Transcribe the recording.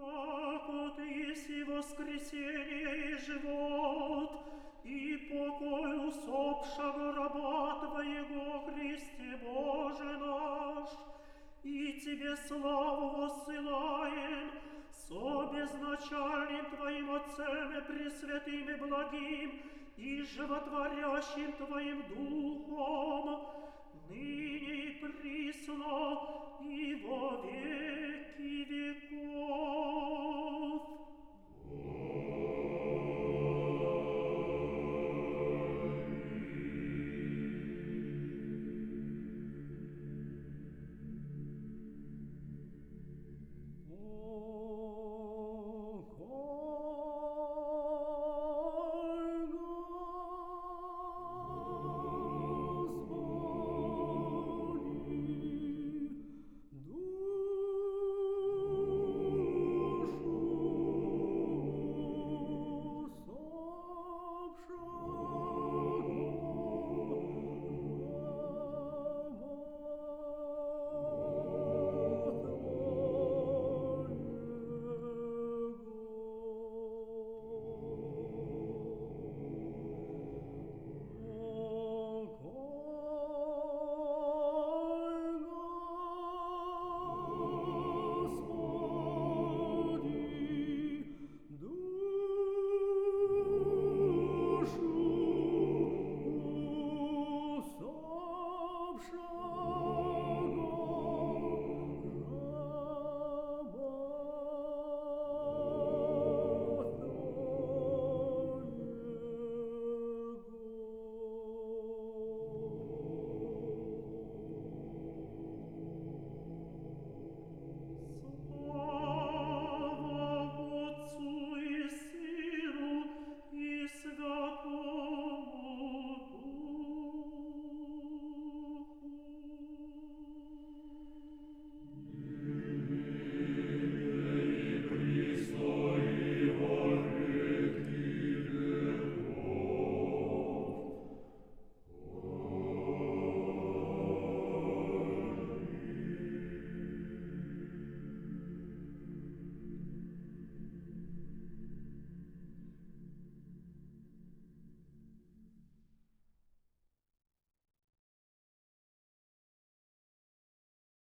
Яко Ты еси воскресение и живот, и покой усопшего раба Твоего, Христе Боже наш, и Тебе славу воссылаем, со безначальным Твоим Отцем и Пресвятым и Благим, и животворящим Твоим Духом,